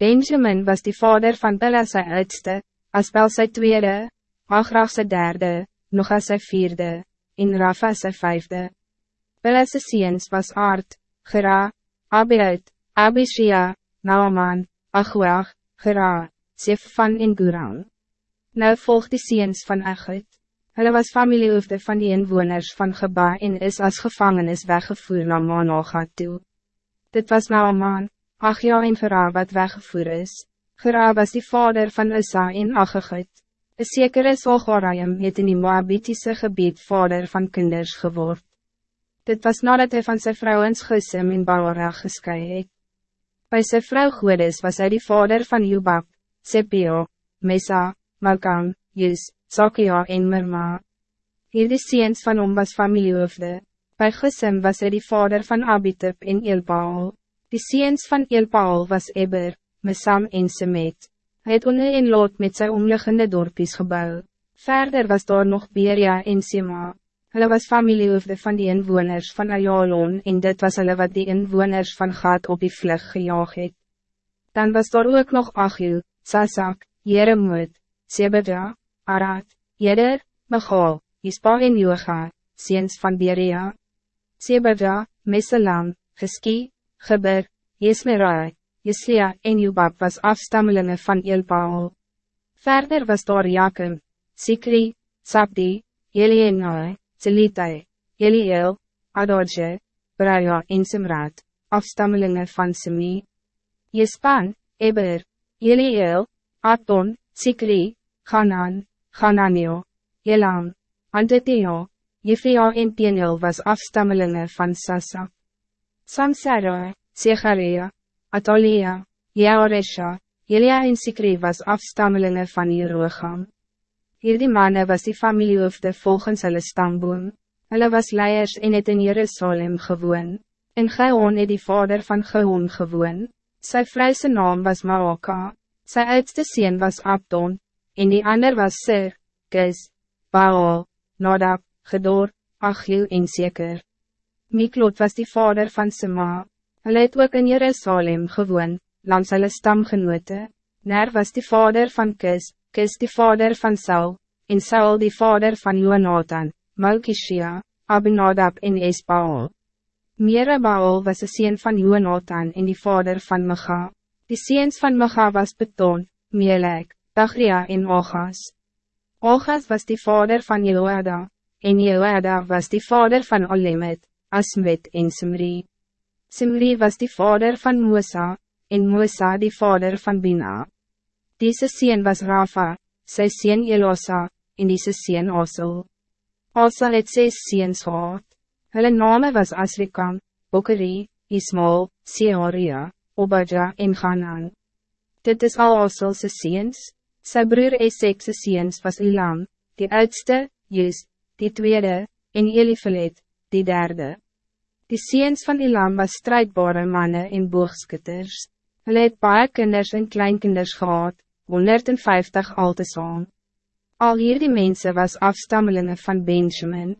Benjamin was die vader van Bela sy oudste, Aspel sy tweede, Agrach sy derde, Noga sy vierde, en Rafa sy vijfde. Bela sy seens was Aard, Gera, Abiud, Abishia, Naaman, Achuach, Gera, Sefan en Guran. Nou volg die seens van Egud. Hulle was familiehoofde van die inwoners van Geba en is als gevangenis weggevoerd naar Manoga toe. Dit was Naaman, Achja en Gera wat weggevoerd is. Gera was die vader van Issa en Achegud. Een zekere Solgorayim het in die Moabitische gebied vader van kinders geword. Dit was nadat hij van zijn vrouwens Gesim en Baora geskei het. Bij zijn vrouw Goedes was hij die vader van Jubab, Sepio, Mesa, Malkam, Jus, Sakia en Mirma. Hierdie seens van hom was familiehoofde. Bij Gesim was hij die vader van Abitub en Elbaal. Die seens van Elpaal was Eber, Mesam en Semet. Hij het onder en lood met zijn omliggende dorpies gebouw. Verder was daar nog Beria en Sema. Hulle was familiehoofde van die inwoners van Ayalon en dit was hulle wat die inwoners van Gat op die vlug gejaag het. Dan was daar ook nog Achiel, Sasak, Jeremoed, Sebeda, Arad, Jeder, Michal, Ispa en Joga, seens van Beria. Sebeda, Meselam, Geski, Geber, Jesmerai, Jeslia en Jubab was afstammelingen van Elpaal. Verder was daar Jakim, Sikri, Sabdi, Elienai, Zelitai, Eliel, Adorje, Braja en Simrat, afstammelingen van Semi. Jespan, Eber, Eliel, Aton, Sikri, Hanan, Hananio, Elam, Anteteo, Jefria en Peniel was afstammelingen van Sasak. Samsara, Zecharia, Atalia, Jaoresha, Elia en Sikri was afstammelingen van Jeroegam. Hierdie manne was die familiehoofde volgens hulle stamboom. Hulle was leiers en het in Jerusalem gewoon. En Geon het die vader van Geon gewoon. Sy vrouwse naam was Maoka. Sy oudste sien was Abdon. En die ander was Sir, Kis, Baal, Nadab, Gedor, Achiel en Seker. Miklot was die vader van Sema. Hij het ook in Jerusalem gewoon, langs hulle stamgenote. Ner was die vader van Kis, Kis die vader van Saul, en Saul die vader van Jonathan, Malkishia, Abinadab en Esbaal. Merebaal was de sien van Jonathan en die vader van Mecha. Die seens van Mecha was Beton, Melek, Dagria en Ogas. Ogas was die vader van Jehoada, en Jehoada was die vader van Olemet. Asmet en Simri. Simri was die vader van Musa, en Musa die vader van Bina. Deze sien was Rafa, sy sien Elosa, en deze sien Osel. Osel het ses seens gehad. Hulle name was Asrikam, Bokeri, Ismael, Seoria, Obadja en Hanan. Dit is al Oselse seens. Sy broer Esekse seens was Ilam, die oudste, Jus, die tweede, en Elifelet, die derde. Die seens van Elam was strijdbare mannen en boogskutters. Hulle het baie kinders en kleinkinders gehad, 150 al te saam. Al hier die mensen was afstammelingen van Benjamin.